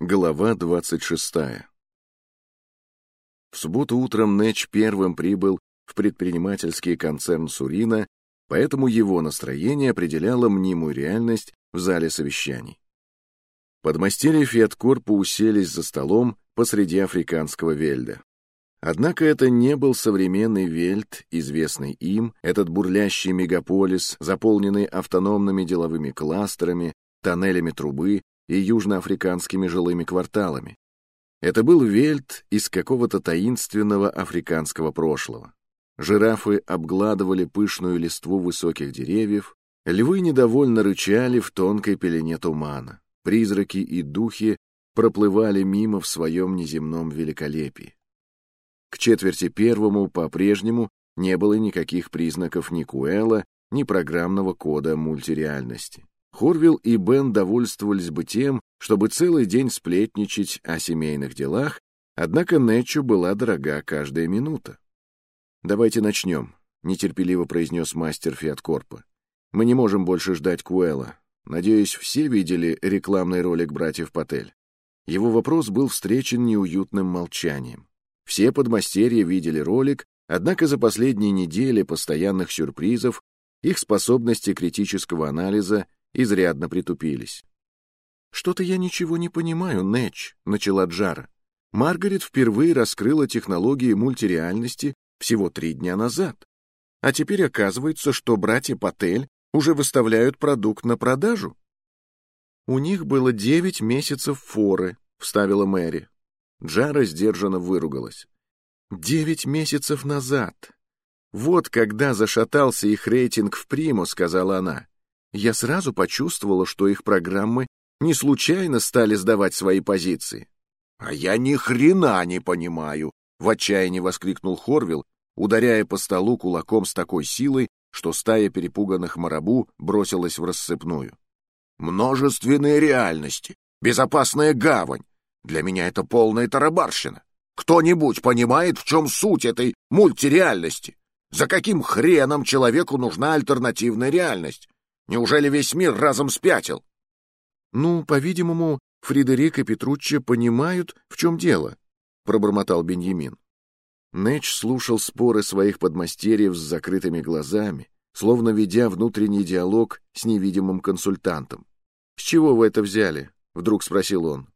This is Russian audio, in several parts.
Глава 26. В субботу утром Нэч первым прибыл в предпринимательский концерн Сурина, поэтому его настроение определяло мнимую реальность в зале совещаний. Подмастерья Фиаткорпа уселись за столом посреди африканского вельда. Однако это не был современный вельт, известный им, этот бурлящий мегаполис, заполненный автономными деловыми кластерами, тоннелями трубы и южноафриканскими жилыми кварталами. Это был вельт из какого-то таинственного африканского прошлого. Жирафы обгладывали пышную листву высоких деревьев, львы недовольно рычали в тонкой пелене тумана, призраки и духи проплывали мимо в своем неземном великолепии. К четверти первому по-прежнему не было никаких признаков ни Куэла, ни программного кода мультиреальности. Хорвилл и Бен довольствовались бы тем, чтобы целый день сплетничать о семейных делах, однако Нэтчу была дорога каждая минута. «Давайте начнем», — нетерпеливо произнес мастер Фиаткорпа. «Мы не можем больше ждать Куэла. Надеюсь, все видели рекламный ролик братьев Патель». Его вопрос был встречен неуютным молчанием. Все подмастерья видели ролик, однако за последние недели постоянных сюрпризов их способности критического анализа изрядно притупились. «Что-то я ничего не понимаю, Нэтч», — начала Джара. Маргарет впервые раскрыла технологии мультиреальности всего три дня назад. А теперь оказывается, что братья Патель уже выставляют продукт на продажу. У них было девять месяцев форы, вставила Мэри. Джара сдержанно выругалась. Девять месяцев назад. Вот когда зашатался их рейтинг в приму, сказала она. Я сразу почувствовала, что их программы не случайно стали сдавать свои позиции. «А я ни хрена не понимаю!» — в отчаянии воскликнул Хорвилл, ударяя по столу кулаком с такой силой, что стая перепуганных марабу бросилась в рассыпную. «Множественные реальности, безопасная гавань. Для меня это полная тарабарщина. Кто-нибудь понимает, в чем суть этой мультиреальности? За каким хреном человеку нужна альтернативная реальность? Неужели весь мир разом спятил? Ну, по-видимому, Фредерик и Петруччи понимают, в чем дело, пробормотал Беньямин. Нэч слушал споры своих подмастерьев с закрытыми глазами, словно ведя внутренний диалог с невидимым консультантом. «С чего вы это взяли?» — вдруг спросил он.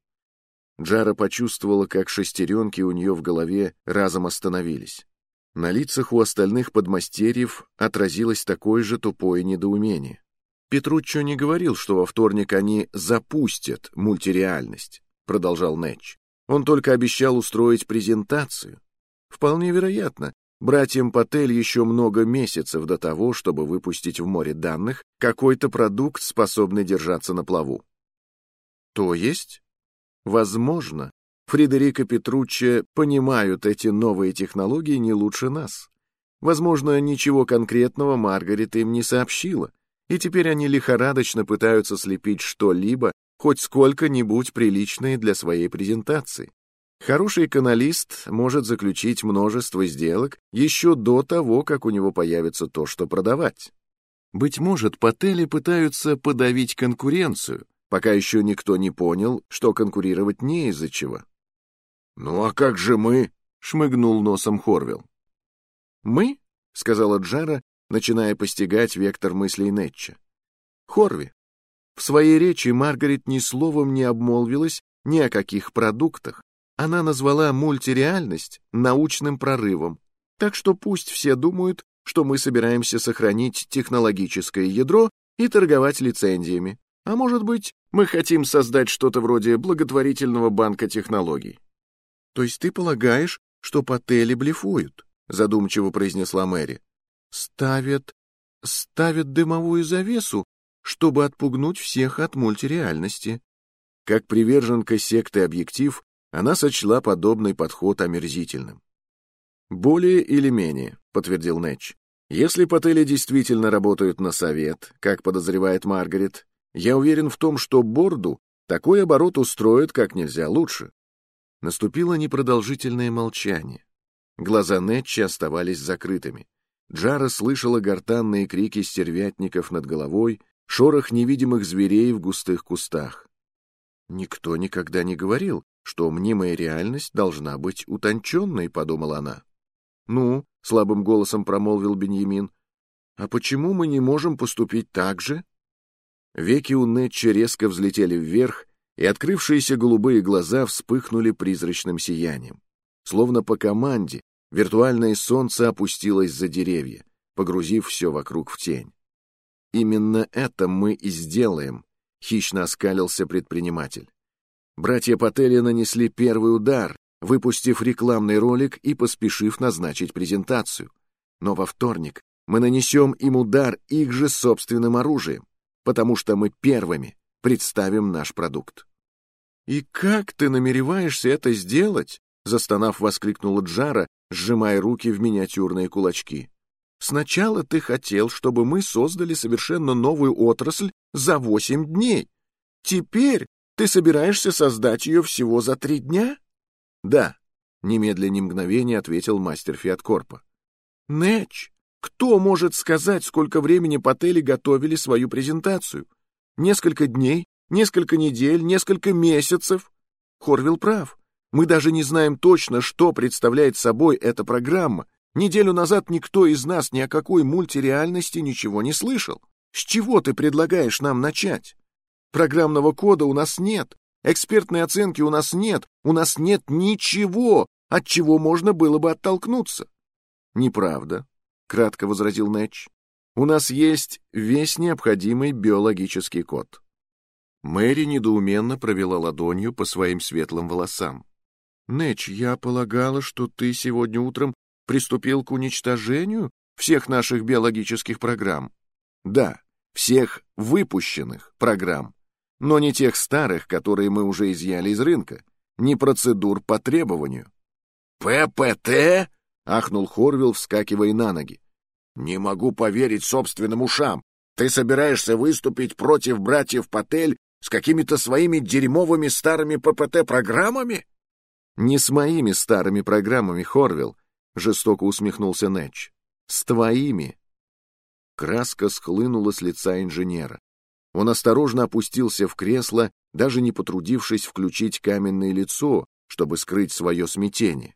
Джара почувствовала, как шестеренки у нее в голове разом остановились. На лицах у остальных подмастерьев отразилось такое же тупое недоумение. Петруччо не говорил, что во вторник они запустят мультиреальность, продолжал Нэтч. Он только обещал устроить презентацию. Вполне вероятно, братьям Патель еще много месяцев до того, чтобы выпустить в море данных какой-то продукт, способный держаться на плаву. То есть, возможно, Фредерико Петруччи понимают эти новые технологии не лучше нас. Возможно, ничего конкретного Маргарет им не сообщила, и теперь они лихорадочно пытаются слепить что-либо, хоть сколько-нибудь приличное для своей презентации. Хороший каналист может заключить множество сделок еще до того, как у него появится то, что продавать. Быть может, Паттели пытаются подавить конкуренцию, пока еще никто не понял, что конкурировать не из-за чего. «Ну а как же мы?» — шмыгнул носом Хорвилл. «Мы?» — сказала Джара, начиная постигать вектор мыслей Нетча. Хорви. В своей речи Маргарет ни словом не обмолвилась ни о каких продуктах. Она назвала мультиреальность научным прорывом. Так что пусть все думают, что мы собираемся сохранить технологическое ядро и торговать лицензиями. А может быть, мы хотим создать что-то вроде благотворительного банка технологий. То есть ты полагаешь, что Паттели блефуют? Задумчиво произнесла Мэри ставят... ставят дымовую завесу, чтобы отпугнуть всех от мультиреальности. Как приверженка секты «Объектив», она сочла подобный подход омерзительным. «Более или менее», — подтвердил Нэтч. «Если Паттели действительно работают на совет, как подозревает Маргарет, я уверен в том, что Борду такой оборот устроит как нельзя лучше». Наступило непродолжительное молчание. Глаза Нэтча оставались закрытыми. Джара слышала гортанные крики стервятников над головой, шорох невидимых зверей в густых кустах. Никто никогда не говорил, что мнимая реальность должна быть утонченной, подумала она. Ну, слабым голосом промолвил Беньямин, а почему мы не можем поступить так же? Веки у Нетча резко взлетели вверх, и открывшиеся голубые глаза вспыхнули призрачным сиянием. Словно по команде, виртуальное солнце опустилось за деревья, погрузив все вокруг в тень. «Именно это мы и сделаем», — хищно оскалился предприниматель. Братья Паттели нанесли первый удар, выпустив рекламный ролик и поспешив назначить презентацию. Но во вторник мы нанесем им удар их же собственным оружием, потому что мы первыми представим наш продукт. «И как ты намереваешься это сделать?» застонав, воскликнула Джара, сжимая руки в миниатюрные кулачки. «Сначала ты хотел, чтобы мы создали совершенно новую отрасль за восемь дней. Теперь ты собираешься создать ее всего за три дня?» «Да», — немедленно мгновение ответил мастер Фиаткорпа. «Нэч, кто может сказать, сколько времени Паттели готовили свою презентацию? Несколько дней, несколько недель, несколько месяцев?» Хорвилл прав. Мы даже не знаем точно, что представляет собой эта программа. Неделю назад никто из нас ни о какой мультиреальности ничего не слышал. С чего ты предлагаешь нам начать? Программного кода у нас нет, экспертной оценки у нас нет, у нас нет ничего, от чего можно было бы оттолкнуться. Неправда, кратко возразил Нэтч. У нас есть весь необходимый биологический код. Мэри недоуменно провела ладонью по своим светлым волосам. Нэч, я полагала, что ты сегодня утром приступил к уничтожению всех наших биологических программ. Да, всех выпущенных программ, но не тех старых, которые мы уже изъяли из рынка, не процедур по требованию. «ППТ?» — ахнул Хорвилл, вскакивая на ноги. «Не могу поверить собственным ушам. Ты собираешься выступить против братьев Патель с какими-то своими дерьмовыми старыми ППТ-программами?» «Не с моими старыми программами, Хорвилл», — жестоко усмехнулся Нэтч. «С твоими». Краска схлынула с лица инженера. Он осторожно опустился в кресло, даже не потрудившись включить каменное лицо, чтобы скрыть свое смятение.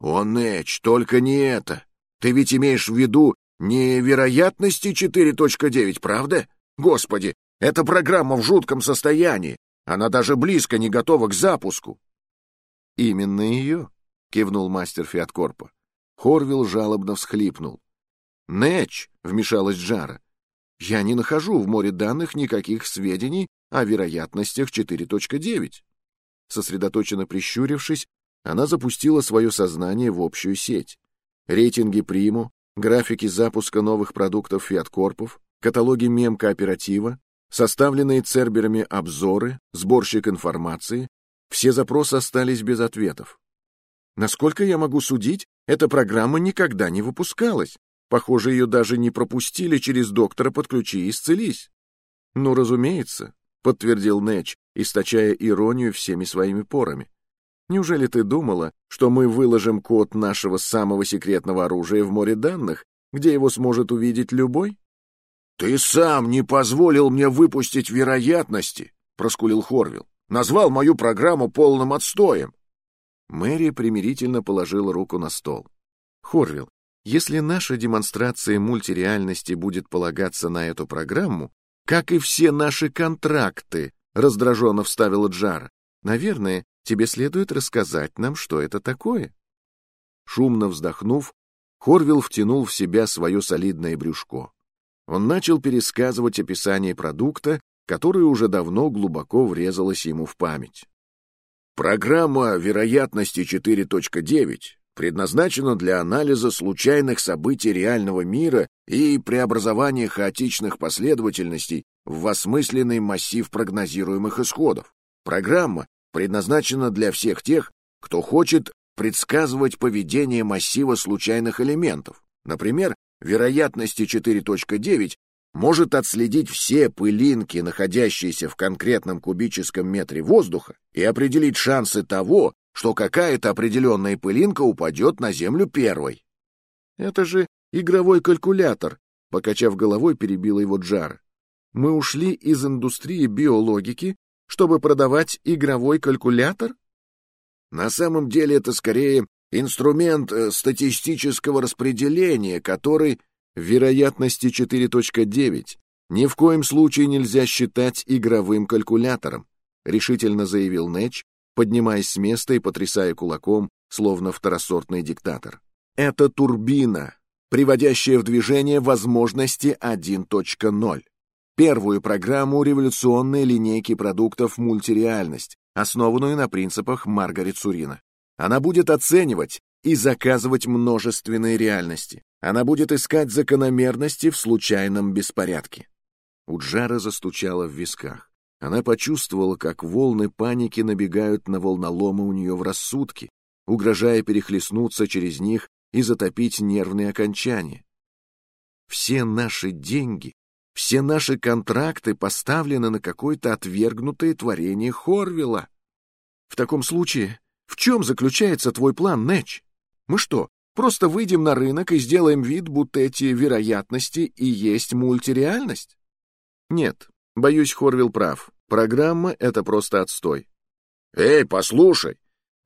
«О, Нэтч, только не это! Ты ведь имеешь в виду не вероятности 4.9, правда? Господи, эта программа в жутком состоянии. Она даже близко не готова к запуску. «Именно ее», — кивнул мастер Фиаткорпа. Хорвилл жалобно всхлипнул. «Нэч», — вмешалась Джара, — «я не нахожу в море данных никаких сведений о вероятностях 4.9». Сосредоточенно прищурившись, она запустила свое сознание в общую сеть. Рейтинги приму, графики запуска новых продуктов Фиаткорпов, каталоги мем-кооператива, составленные церберами обзоры, сборщик информации, все запросы остались без ответов. Насколько я могу судить, эта программа никогда не выпускалась. Похоже, ее даже не пропустили через доктора «Подключи и исцелись». «Ну, разумеется», — подтвердил Нэч, источая иронию всеми своими порами. «Неужели ты думала, что мы выложим код нашего самого секретного оружия в море данных, где его сможет увидеть любой?» «Ты сам не позволил мне выпустить вероятности», — проскулил Хорвилл. Назвал мою программу полным отстоем. Мэри примирительно положила руку на стол. Хорвилл, если наша демонстрация мультиреальности будет полагаться на эту программу, как и все наши контракты, раздраженно вставила Джара, наверное, тебе следует рассказать нам, что это такое. Шумно вздохнув, Хорвилл втянул в себя свое солидное брюшко. Он начал пересказывать описание продукта, которое уже давно глубоко врезалось ему в память. Программа вероятности 4.9 предназначена для анализа случайных событий реального мира и преобразования хаотичных последовательностей в осмысленный массив прогнозируемых исходов. Программа предназначена для всех тех, кто хочет предсказывать поведение массива случайных элементов. Например, вероятности 4.9 может отследить все пылинки, находящиеся в конкретном кубическом метре воздуха, и определить шансы того, что какая-то определенная пылинка упадет на Землю первой. Это же игровой калькулятор, покачав головой, перебила его Джара. Мы ушли из индустрии биологики чтобы продавать игровой калькулятор? На самом деле это скорее инструмент э, статистического распределения, который вероятности 4.9 ни в коем случае нельзя считать игровым калькулятором, решительно заявил Нэтч, поднимаясь с места и потрясая кулаком, словно второсортный диктатор. Это турбина, приводящая в движение возможности 1.0. Первую программу революционной линейки продуктов мультиреальность, основанную на принципах Маргарет Сурина. Она будет оценивать и заказывать множественные реальности. Она будет искать закономерности в случайном беспорядке. У Джара застучало в висках. Она почувствовала, как волны паники набегают на волноломы у нее в рассудке, угрожая перехлестнуться через них и затопить нервные окончания. Все наши деньги, все наши контракты поставлены на какое-то отвергнутое творение Хорвилла. В таком случае, в чем заключается твой план, Нэч? Мы что, просто выйдем на рынок и сделаем вид, будто эти вероятности и есть мультиреальность? Нет, боюсь, Хорвилл прав. Программа — это просто отстой. Эй, послушай!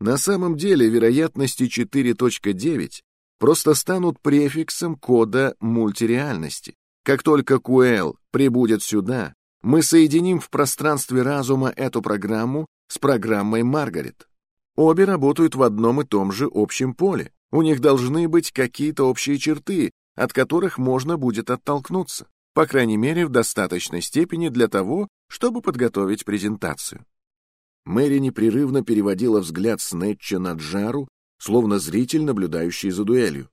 На самом деле вероятности 4.9 просто станут префиксом кода мультиреальности. Как только QL прибудет сюда, мы соединим в пространстве разума эту программу с программой Маргарет. Обе работают в одном и том же общем поле. У них должны быть какие-то общие черты, от которых можно будет оттолкнуться, по крайней мере, в достаточной степени для того, чтобы подготовить презентацию. Мэри непрерывно переводила взгляд с Нетча на Джару, словно зритель, наблюдающий за дуэлью.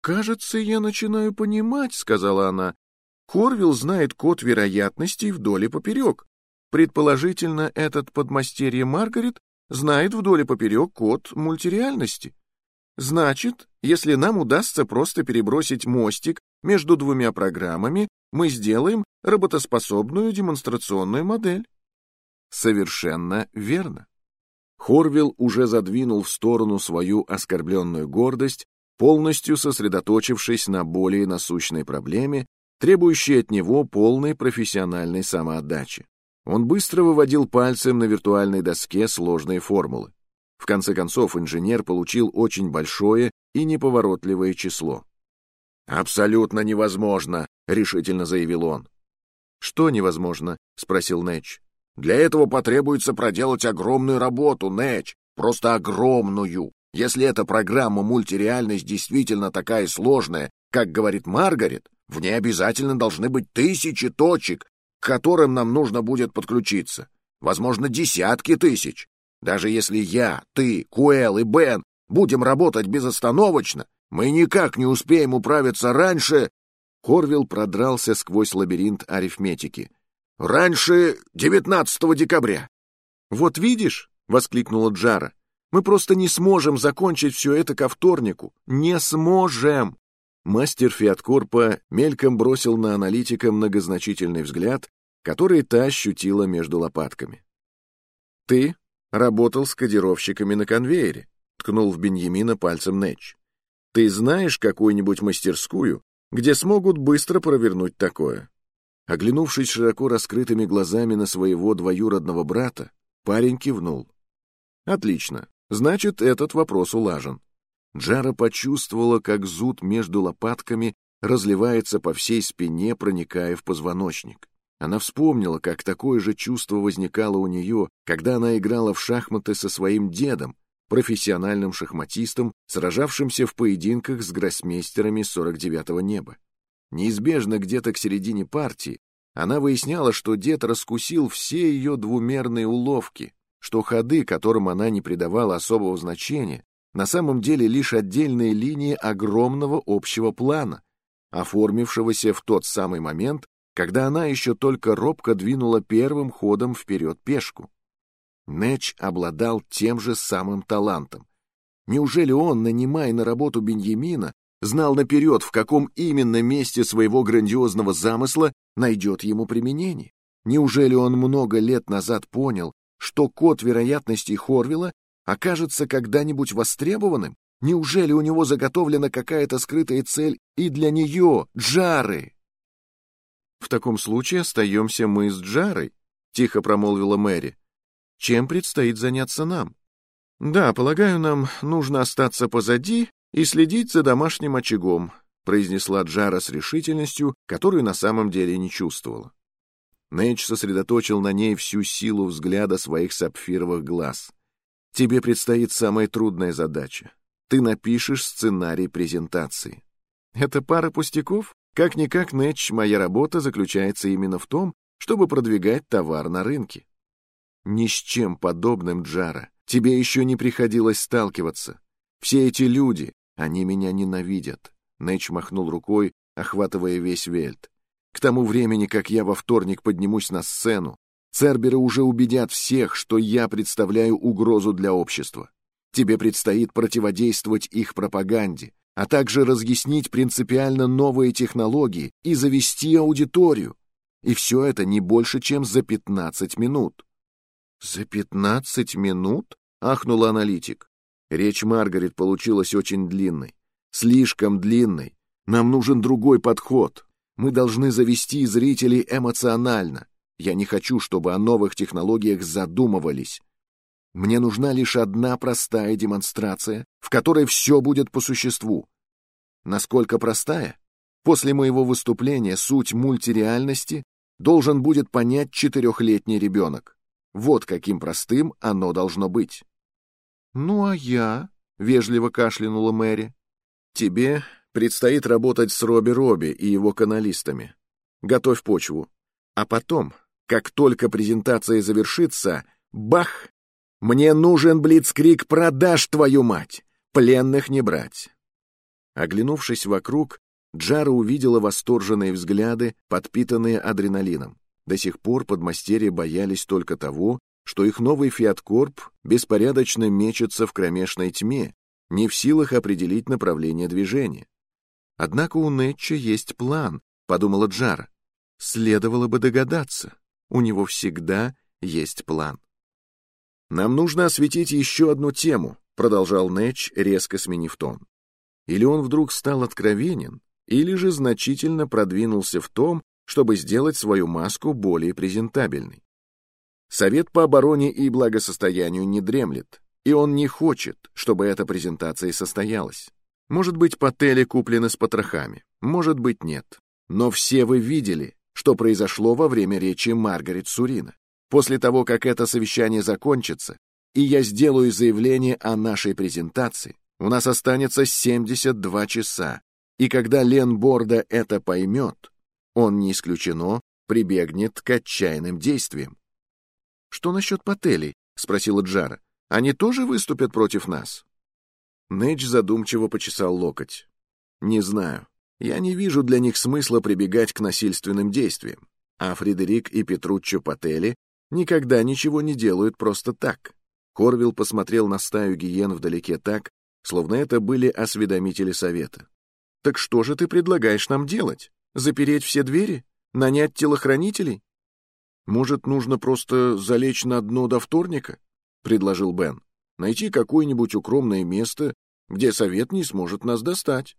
«Кажется, я начинаю понимать», — сказала она. «Корвилл знает код вероятностей вдоль и поперек. Предположительно, этот подмастерье Маргарет знает вдоль и поперек код мультиреальности. Значит, если нам удастся просто перебросить мостик между двумя программами, мы сделаем работоспособную демонстрационную модель. Совершенно верно. Хорвилл уже задвинул в сторону свою оскорбленную гордость, полностью сосредоточившись на более насущной проблеме, требующей от него полной профессиональной самоотдачи. Он быстро выводил пальцем на виртуальной доске сложные формулы. В конце концов, инженер получил очень большое и неповоротливое число. «Абсолютно невозможно», — решительно заявил он. «Что невозможно?» — спросил Нэтч. «Для этого потребуется проделать огромную работу, Нэтч, просто огромную. Если эта программа мультиреальность действительно такая сложная, как говорит Маргарет, в ней обязательно должны быть тысячи точек, к которым нам нужно будет подключиться. Возможно, десятки тысяч. Даже если я, ты, Куэл и Бен будем работать безостановочно, мы никак не успеем управиться раньше...» Хорвилл продрался сквозь лабиринт арифметики. «Раньше 19 декабря». «Вот видишь», — воскликнула Джара, — «мы просто не сможем закончить все это ко вторнику. Не сможем!» Мастер Фиаткорпа мельком бросил на аналитика многозначительный взгляд, который та ощутила между лопатками. «Ты работал с кодировщиками на конвейере», — ткнул в Беньямина пальцем Нэтч. «Ты знаешь какую-нибудь мастерскую, где смогут быстро провернуть такое?» Оглянувшись широко раскрытыми глазами на своего двоюродного брата, парень кивнул. «Отлично. Значит, этот вопрос улажен. Джара почувствовала, как зуд между лопатками разливается по всей спине, проникая в позвоночник. Она вспомнила, как такое же чувство возникало у нее, когда она играла в шахматы со своим дедом, профессиональным шахматистом, сражавшимся в поединках с гроссмейстерами 49-го неба. Неизбежно где-то к середине партии она выясняла, что дед раскусил все ее двумерные уловки, что ходы, которым она не придавала особого значения, на самом деле лишь отдельные линии огромного общего плана, оформившегося в тот самый момент, когда она еще только робко двинула первым ходом вперед пешку. Нэч обладал тем же самым талантом. Неужели он, нанимая на работу Беньямина, знал наперед, в каком именно месте своего грандиозного замысла найдет ему применение? Неужели он много лет назад понял, что код вероятностей Хорвилла окажется когда-нибудь востребованным? Неужели у него заготовлена какая-то скрытая цель и для нее, Джары? В таком случае остаемся мы с Джарой, тихо промолвила Мэри. чем предстоит заняться нам. Да, полагаю, нам нужно остаться позади и следить за домашним очагом, произнесла Джара с решительностью, которую на самом деле не чувствовала. Нейдж сосредоточил на ней всю силу взгляда своих сапфировых глаз. «Тебе предстоит самая трудная задача. Ты напишешь сценарий презентации». «Это пара пустяков? Как-никак, Нэтч, моя работа заключается именно в том, чтобы продвигать товар на рынке». «Ни с чем подобным, Джара. Тебе еще не приходилось сталкиваться. Все эти люди, они меня ненавидят». Нэтч махнул рукой, охватывая весь Вельт. К тому времени, как я во вторник поднимусь на сцену, Церберы уже убедят всех, что я представляю угрозу для общества. Тебе предстоит противодействовать их пропаганде, а также разъяснить принципиально новые технологии и завести аудиторию. И все это не больше, чем за 15 минут. «За 15 минут?» — ахнула аналитик. Речь Маргарет получилась очень длинной. Слишком длинной. Нам нужен другой подход. Мы должны завести зрителей эмоционально. Я не хочу, чтобы о новых технологиях задумывались. Мне нужна лишь одна простая демонстрация, в которой все будет по существу. Насколько простая? После моего выступления суть мультиреальности должен будет понять четырехлетний ребенок. Вот каким простым оно должно быть. «Ну а я?» — вежливо кашлянула Мэри. «Тебе Предстоит работать с Робби Робби и его каналистами. Готовь почву. А потом, как только презентация завершится, бах! Мне нужен блицкрик продаж, твою мать! Пленных не брать. Оглянувшись вокруг, Джара увидела восторженные взгляды, подпитанные адреналином. До сих пор подмастерья боялись только того, что их новый Фиаткорп беспорядочно мечется в кромешной тьме, не в силах определить направление движения. Однако у Нетча есть план, подумала Джара. Следовало бы догадаться. У него всегда есть план. Нам нужно осветить еще одну тему, продолжал Нэтч, резко сменив тон. Или он вдруг стал откровенен, или же значительно продвинулся в том, чтобы сделать свою маску более презентабельной. Совет по обороне и благосостоянию не дремлет, и он не хочет, чтобы эта презентация состоялась. Может быть, потели куплены с потрохами, может быть, нет. Но все вы видели, что произошло во время речи Маргарет Сурина. После того, как это совещание закончится, и я сделаю заявление о нашей презентации, у нас останется 72 часа, и когда Лен Борда это поймет, он, не исключено, прибегнет к отчаянным действиям. «Что насчет Пателей?» — спросила Джара. «Они тоже выступят против нас?» Нэдж задумчиво почесал локоть. «Не знаю. Я не вижу для них смысла прибегать к насильственным действиям. А Фредерик и Петруччо Пателли никогда ничего не делают просто так». Корвилл посмотрел на стаю гиен вдалеке так, словно это были осведомители совета. «Так что же ты предлагаешь нам делать? Запереть все двери? Нанять телохранителей?» «Может, нужно просто залечь на дно до вторника?» — предложил Бен. «Найти какое-нибудь укромное место где совет не сможет нас достать.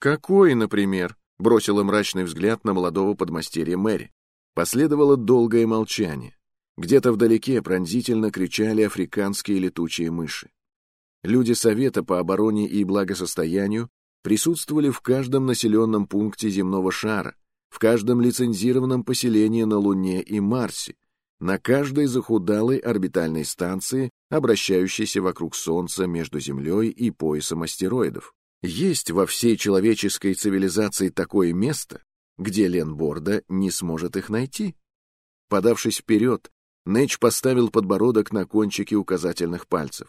Какой, например? Бросила мрачный взгляд на молодого подмастерья Мэри. Последовало долгое молчание. Где-то вдалеке пронзительно кричали африканские летучие мыши. Люди Совета по обороне и благосостоянию присутствовали в каждом населенном пункте земного шара, в каждом лицензированном поселении на Луне и Марсе, на каждой захудалой орбитальной станции, обращающейся вокруг Солнца между Землей и поясом астероидов. Есть во всей человеческой цивилизации такое место, где Ленборда не сможет их найти. Подавшись вперед, Нэч поставил подбородок на кончики указательных пальцев.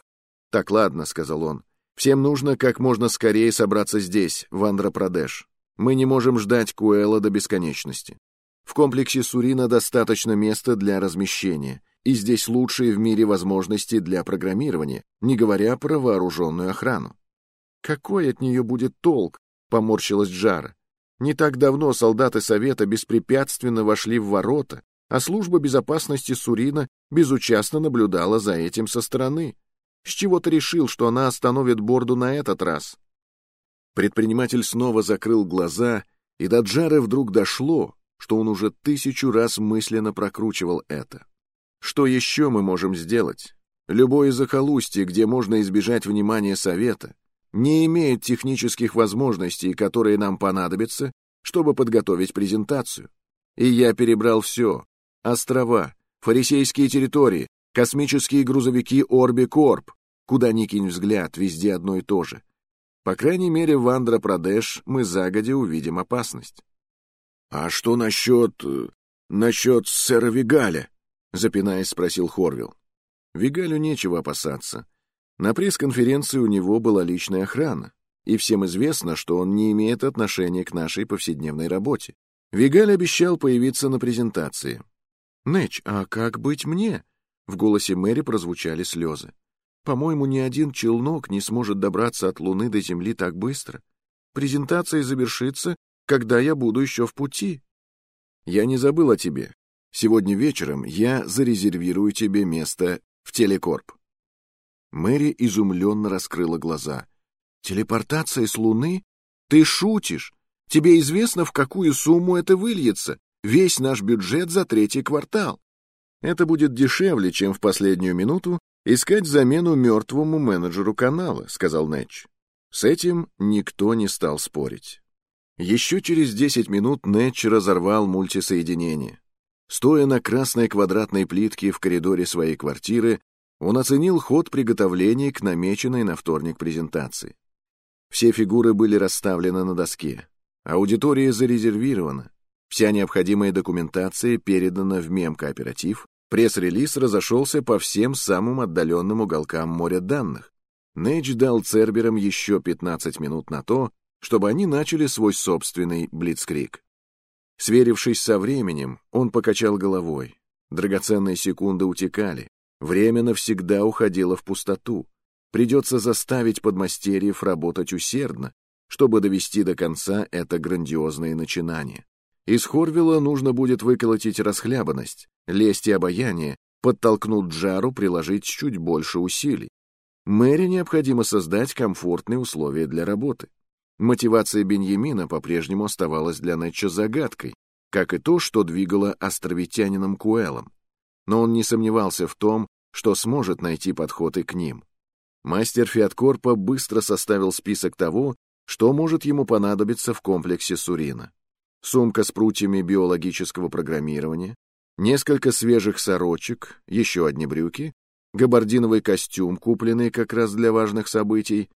«Так, ладно», — сказал он, — «всем нужно как можно скорее собраться здесь, в Андропрадеш. Мы не можем ждать Куэла до бесконечности. В комплексе Сурина достаточно места для размещения, и здесь лучшие в мире возможности для программирования, не говоря про вооруженную охрану. «Какой от нее будет толк?» — поморщилась Джара. «Не так давно солдаты Совета беспрепятственно вошли в ворота, а служба безопасности Сурина безучастно наблюдала за этим со стороны. С чего ты решил, что она остановит Борду на этот раз?» Предприниматель снова закрыл глаза, и до Джары вдруг дошло, что он уже тысячу раз мысленно прокручивал это. Что еще мы можем сделать? Любое захолустье, где можно избежать внимания совета, не имеет технических возможностей, которые нам понадобятся, чтобы подготовить презентацию. И я перебрал все. Острова, фарисейские территории, космические грузовики Орби Корп. Куда ни кинь взгляд, везде одно и то же. По крайней мере, в Андра-Прадеш мы загодя увидим опасность. — А что насчет... Э, насчет сэра Вигаля? — запинаясь, спросил Хорвилл. Вигалю нечего опасаться. На пресс-конференции у него была личная охрана, и всем известно, что он не имеет отношения к нашей повседневной работе. Вигаль обещал появиться на презентации. «Нэч, а как быть мне?» В голосе Мэри прозвучали слезы. «По-моему, ни один челнок не сможет добраться от Луны до Земли так быстро. Презентация завершится, когда я буду еще в пути». «Я не забыл о тебе. Сегодня вечером я зарезервирую тебе место в телекорп». Мэри изумленно раскрыла глаза. «Телепортация с Луны? Ты шутишь? Тебе известно, в какую сумму это выльется? Весь наш бюджет за третий квартал. Это будет дешевле, чем в последнюю минуту искать замену мертвому менеджеру канала», — сказал Нэтч. С этим никто не стал спорить. Еще через десять минут Нэтч разорвал мультисоединение. Стоя на красной квадратной плитке в коридоре своей квартиры, он оценил ход приготовлений к намеченной на вторник презентации. Все фигуры были расставлены на доске. Аудитория зарезервирована. Вся необходимая документация передана в мем-кооператив. Пресс-релиз разошелся по всем самым отдаленным уголкам моря данных. Нэйдж дал Церберам еще 15 минут на то, чтобы они начали свой собственный блицкрик. Сверившись со временем, он покачал головой. Драгоценные секунды утекали. Время навсегда уходило в пустоту. Придется заставить подмастерьев работать усердно, чтобы довести до конца это грандиозное начинание. Из Хорвилла нужно будет выколотить расхлябанность, лесть и обаяние, подтолкнуть Джару приложить чуть больше усилий. Мэри необходимо создать комфортные условия для работы. Мотивация Беньямина по-прежнему оставалась для Нэтча загадкой, как и то, что двигало островитянином Куэлом но он не сомневался в том, что сможет найти подходы к ним. Мастер Фиаткорпа быстро составил список того, что может ему понадобиться в комплексе Сурина. Сумка с прутьями биологического программирования, несколько свежих сорочек, еще одни брюки, габардиновый костюм, купленный как раз для важных событий.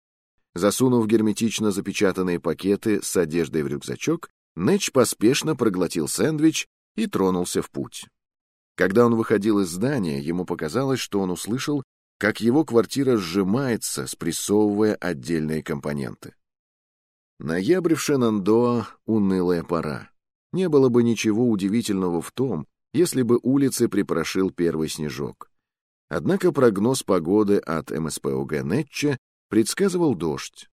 Засунув герметично запечатанные пакеты с одеждой в рюкзачок, Нэтч поспешно проглотил сэндвич и тронулся в путь. Когда он выходил из здания, ему показалось, что он услышал, как его квартира сжимается, спрессовывая отдельные компоненты. Ноябрь в Шенандоа — унылая пора. Не было бы ничего удивительного в том, если бы улицы припорошил первый снежок. Однако прогноз погоды от МСПОГ Нетче предсказывал дождь.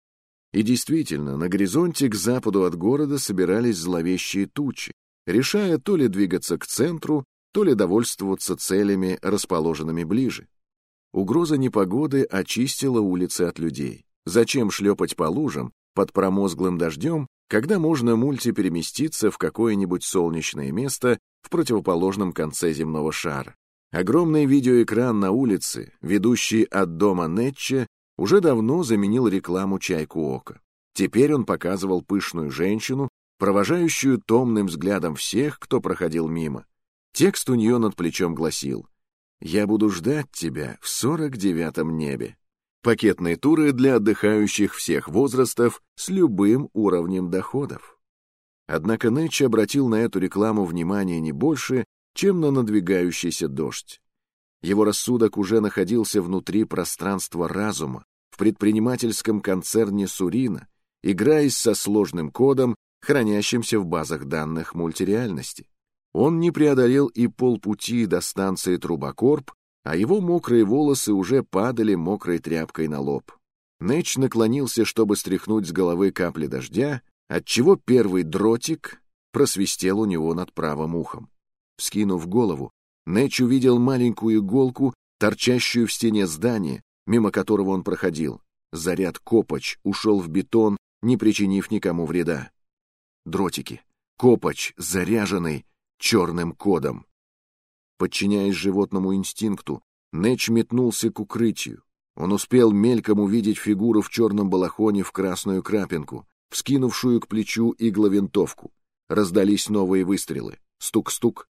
И действительно, на горизонте к западу от города собирались зловещие тучи, решая то ли двигаться к центру, то ли довольствоваться целями, расположенными ближе. Угроза непогоды очистила улицы от людей. Зачем шлепать по лужам под промозглым дождем, когда можно мультипереместиться в какое-нибудь солнечное место в противоположном конце земного шара? Огромный видеоэкран на улице, ведущий от дома Нетче, уже давно заменил рекламу «Чайку Ока». Теперь он показывал пышную женщину, провожающую томным взглядом всех, кто проходил мимо. Текст у нее над плечом гласил «Я буду ждать тебя в сорок девятом небе». Пакетные туры для отдыхающих всех возрастов с любым уровнем доходов. Однако Нэтч обратил на эту рекламу внимание не больше, чем на надвигающийся дождь. Его рассудок уже находился внутри пространства разума, в предпринимательском концерне Сурина, играясь со сложным кодом, хранящимся в базах данных мультиреальности. Он не преодолел и полпути до станции Трубокорп, а его мокрые волосы уже падали мокрой тряпкой на лоб. Нэч наклонился, чтобы стряхнуть с головы капли дождя, отчего первый дротик просвистел у него над правым ухом. Вскинув голову, Нэч увидел маленькую иголку, торчащую в стене здания, мимо которого он проходил. Заряд Копач ушел в бетон, не причинив никому вреда. Дротики. Копач, заряженный, черным кодом. Подчиняясь животному инстинкту, Нэч метнулся к укрытию. Он успел мельком увидеть фигуру в черном балахоне в красную крапинку, вскинувшую к плечу игловинтовку. Раздались новые выстрелы. Стук-стук.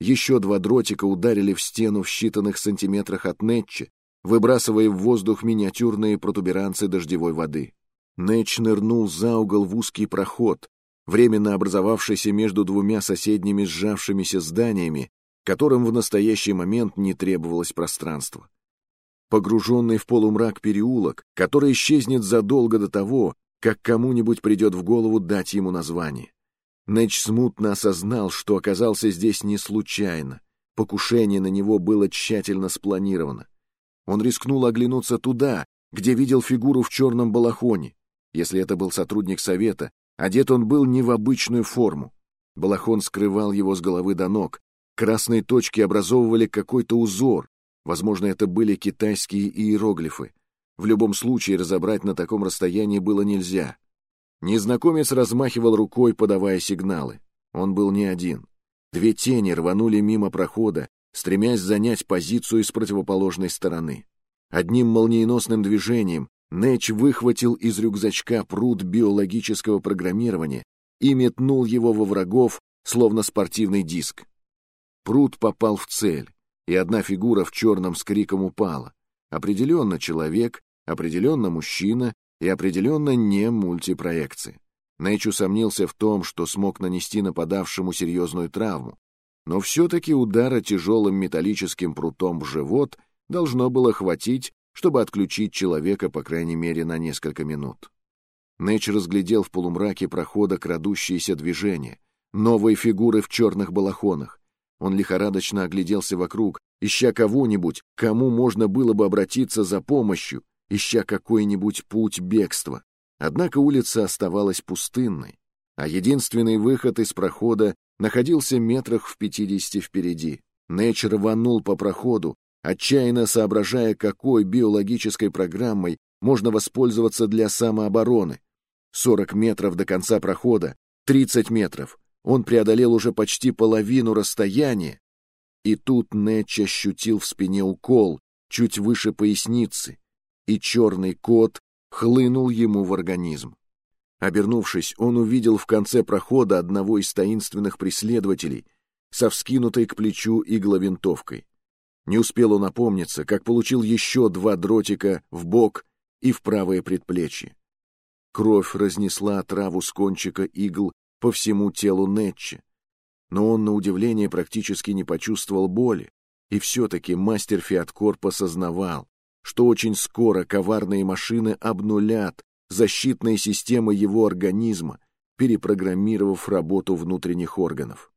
Еще два дротика ударили в стену в считанных сантиметрах от Нетча, выбрасывая в воздух миниатюрные протуберанцы дождевой воды. Нэтч нырнул за угол в узкий проход, временно образовавшийся между двумя соседними сжавшимися зданиями, которым в настоящий момент не требовалось пространства. Погруженный в полумрак переулок, который исчезнет задолго до того, как кому-нибудь придет в голову дать ему название. Нэч смутно осознал, что оказался здесь не случайно. Покушение на него было тщательно спланировано. Он рискнул оглянуться туда, где видел фигуру в черном балахоне. Если это был сотрудник совета, одет он был не в обычную форму. Балахон скрывал его с головы до ног. Красные точки образовывали какой-то узор. Возможно, это были китайские иероглифы. В любом случае разобрать на таком расстоянии было нельзя. Незнакомец размахивал рукой, подавая сигналы. Он был не один. Две тени рванули мимо прохода, стремясь занять позицию с противоположной стороны. Одним молниеносным движением Нэч выхватил из рюкзачка пруд биологического программирования и метнул его во врагов, словно спортивный диск. Пруд попал в цель, и одна фигура в черном с криком упала. Определенно человек, определенно мужчина и определенно не мультипроекции. Нэч усомнился в том, что смог нанести нападавшему серьезную травму, но все-таки удара тяжелым металлическим прутом в живот должно было хватить, чтобы отключить человека, по крайней мере, на несколько минут. Нэч разглядел в полумраке прохода крадущиеся движения, новые фигуры в черных балахонах. Он лихорадочно огляделся вокруг, ища кого-нибудь, кому можно было бы обратиться за помощью, ища какой-нибудь путь бегства. Однако улица оставалась пустынной, а единственный выход из прохода находился метрах в пятидесяти впереди. Нэч рванул по проходу, отчаянно соображая, какой биологической программой можно воспользоваться для самообороны. 40 метров до конца прохода, 30 метров. Он преодолел уже почти половину расстояния. И тут Нэтч ощутил в спине укол, чуть выше поясницы, и черный кот хлынул ему в организм. Обернувшись, он увидел в конце прохода одного из таинственных преследователей со вскинутой к плечу игловинтовкой. Не успел он опомниться, как получил еще два дротика в бок и в правое предплечье. Кровь разнесла траву с кончика игл по всему телу Нетча. Но он, на удивление, практически не почувствовал боли, и все-таки мастер Фиаткорп осознавал, что очень скоро коварные машины обнулят защитные системы его организма, перепрограммировав работу внутренних органов.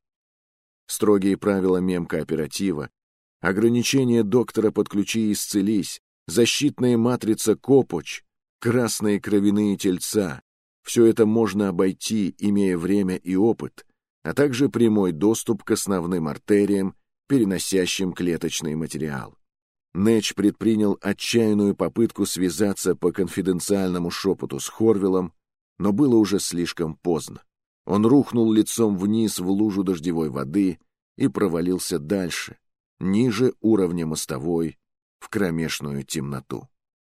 Строгие правила мемкооператива ограничения доктора «Подключи и исцелись», защитная матрица «Копоч», красные кровяные тельца. Все это можно обойти, имея время и опыт, а также прямой доступ к основным артериям, переносящим клеточный материал. Нэч предпринял отчаянную попытку связаться по конфиденциальному шепоту с Хорвиллом, но было уже слишком поздно. Он рухнул лицом вниз в лужу дождевой воды и провалился дальше, ниже уровня мостовой, в кромешную темноту.